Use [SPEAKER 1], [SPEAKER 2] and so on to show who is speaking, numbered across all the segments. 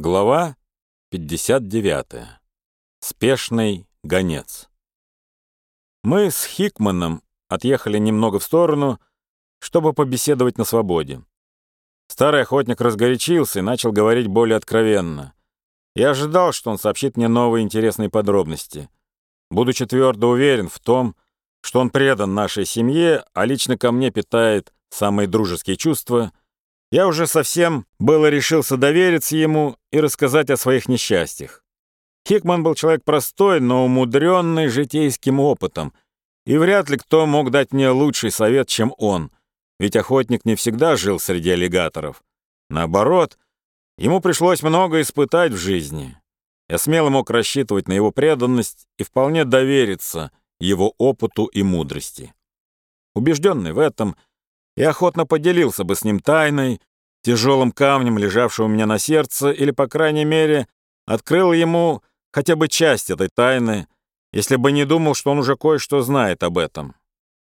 [SPEAKER 1] Глава 59. Спешный гонец. Мы с Хикманом отъехали немного в сторону, чтобы побеседовать на свободе. Старый охотник разгорячился и начал говорить более откровенно. Я ожидал, что он сообщит мне новые интересные подробности. Будучи твердо уверен в том, что он предан нашей семье, а лично ко мне питает самые дружеские чувства — я уже совсем было решился довериться ему и рассказать о своих несчастьях. Хикман был человек простой, но умудренный житейским опытом, и вряд ли кто мог дать мне лучший совет, чем он, ведь охотник не всегда жил среди аллигаторов. Наоборот, ему пришлось много испытать в жизни. Я смело мог рассчитывать на его преданность и вполне довериться его опыту и мудрости. Убежденный в этом, и охотно поделился бы с ним тайной, тяжелым камнем, лежавшим у меня на сердце, или, по крайней мере, открыл ему хотя бы часть этой тайны, если бы не думал, что он уже кое-что знает об этом.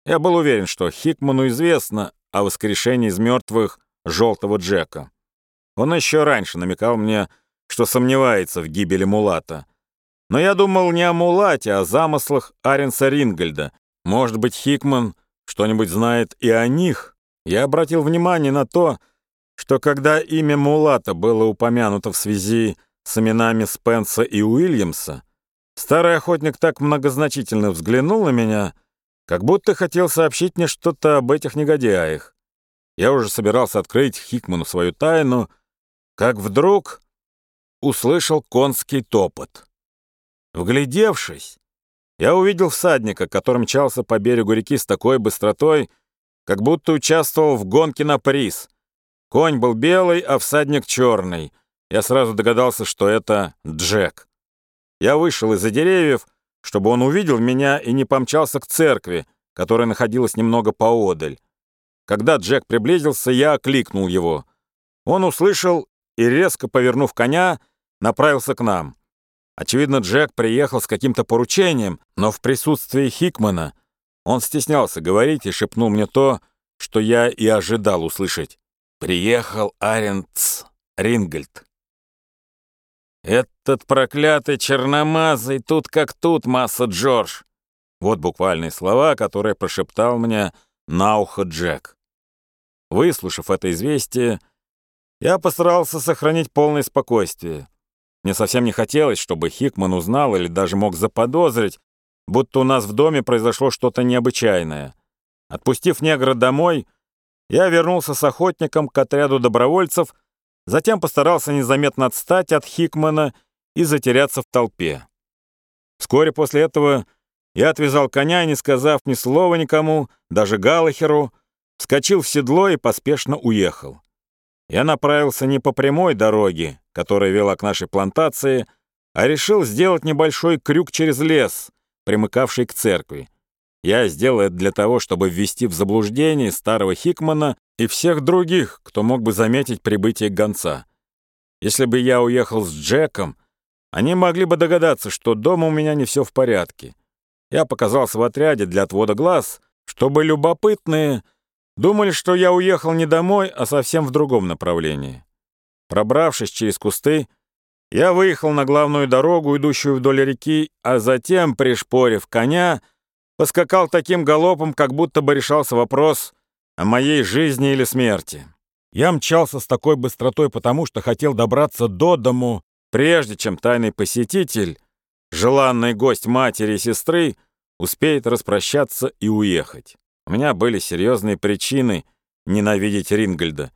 [SPEAKER 1] Я был уверен, что Хикману известно о воскрешении из мертвых желтого Джека. Он еще раньше намекал мне, что сомневается в гибели Мулата. Но я думал не о Мулате, а о замыслах Аренса Рингольда. Может быть, Хикман что-нибудь знает и о них? Я обратил внимание на то, что когда имя Мулата было упомянуто в связи с именами Спенса и Уильямса, старый охотник так многозначительно взглянул на меня, как будто хотел сообщить мне что-то об этих негодяях. Я уже собирался открыть Хикману свою тайну, как вдруг услышал конский топот. Вглядевшись, я увидел всадника, который мчался по берегу реки с такой быстротой, как будто участвовал в гонке на приз. Конь был белый, а всадник черный. Я сразу догадался, что это Джек. Я вышел из-за деревьев, чтобы он увидел меня и не помчался к церкви, которая находилась немного поодаль. Когда Джек приблизился, я окликнул его. Он услышал и, резко повернув коня, направился к нам. Очевидно, Джек приехал с каким-то поручением, но в присутствии Хикмана он стеснялся говорить и шепнул мне то, что я и ожидал услышать. Приехал Аренц Рингольд. «Этот проклятый черномазый тут как тут, масса Джордж!» Вот буквальные слова, которые прошептал мне на ухо Джек. Выслушав это известие, я постарался сохранить полное спокойствие. Мне совсем не хотелось, чтобы Хикман узнал или даже мог заподозрить, будто у нас в доме произошло что-то необычайное. Отпустив негра домой, я вернулся с охотником к отряду добровольцев, затем постарался незаметно отстать от Хикмана и затеряться в толпе. Вскоре после этого я отвязал коня, не сказав ни слова никому, даже Галахеру, вскочил в седло и поспешно уехал. Я направился не по прямой дороге, которая вела к нашей плантации, а решил сделать небольшой крюк через лес — примыкавший к церкви. Я сделал это для того, чтобы ввести в заблуждение старого Хикмана и всех других, кто мог бы заметить прибытие гонца. Если бы я уехал с Джеком, они могли бы догадаться, что дома у меня не все в порядке. Я показался в отряде для отвода глаз, чтобы любопытные думали, что я уехал не домой, а совсем в другом направлении. Пробравшись через кусты, я выехал на главную дорогу, идущую вдоль реки, а затем, пришпорив коня, поскакал таким галопом, как будто бы решался вопрос о моей жизни или смерти. Я мчался с такой быстротой, потому что хотел добраться до дому, прежде чем тайный посетитель, желанный гость матери и сестры, успеет распрощаться и уехать. У меня были серьезные причины ненавидеть Рингольда,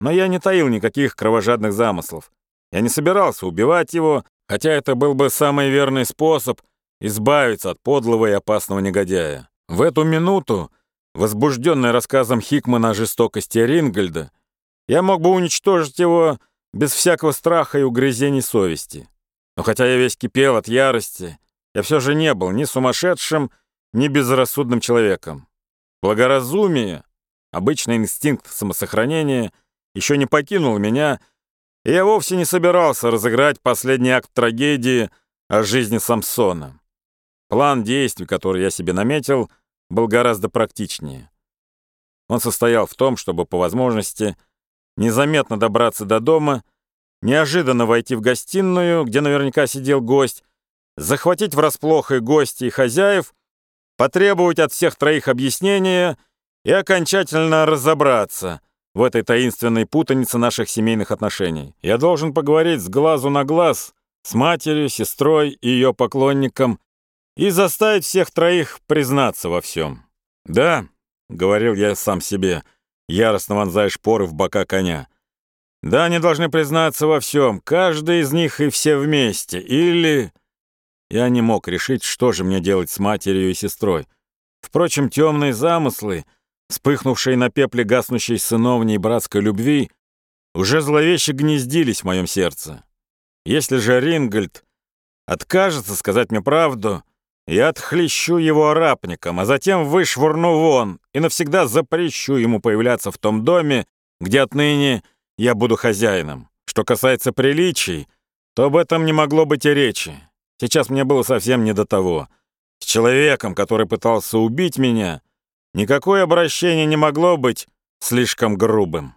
[SPEAKER 1] но я не таил никаких кровожадных замыслов. Я не собирался убивать его, хотя это был бы самый верный способ избавиться от подлого и опасного негодяя. В эту минуту, возбужденный рассказом Хикмана о жестокости Рингольда, я мог бы уничтожить его без всякого страха и угрызений совести. Но хотя я весь кипел от ярости, я все же не был ни сумасшедшим, ни безрассудным человеком. Благоразумие, обычный инстинкт самосохранения, еще не покинул меня — я вовсе не собирался разыграть последний акт трагедии о жизни Самсона. План действий, который я себе наметил, был гораздо практичнее. Он состоял в том, чтобы по возможности незаметно добраться до дома, неожиданно войти в гостиную, где наверняка сидел гость, захватить врасплох и гостей, и хозяев, потребовать от всех троих объяснения и окончательно разобраться в этой таинственной путанице наших семейных отношений. Я должен поговорить с глазу на глаз с матерью, сестрой и ее поклонником и заставить всех троих признаться во всем. «Да», — говорил я сам себе, яростно вонзая шпоры в бока коня, «да, они должны признаться во всем, каждый из них и все вместе, или...» Я не мог решить, что же мне делать с матерью и сестрой. Впрочем, темные замыслы, вспыхнувшие на пепле гаснущей сыновней братской любви, уже зловеще гнездились в моем сердце. Если же Рингольд откажется сказать мне правду, я отхлещу его арапником, а затем вышвырну вон и навсегда запрещу ему появляться в том доме, где отныне я буду хозяином. Что касается приличий, то об этом не могло быть и речи. Сейчас мне было совсем не до того. С человеком, который пытался убить меня, никакое обращение не могло быть слишком грубым.